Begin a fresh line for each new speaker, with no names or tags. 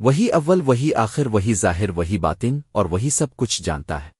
وہی اول وہی آخر وہی ظاہر وہی باطن اور وہی سب کچھ جانتا ہے۔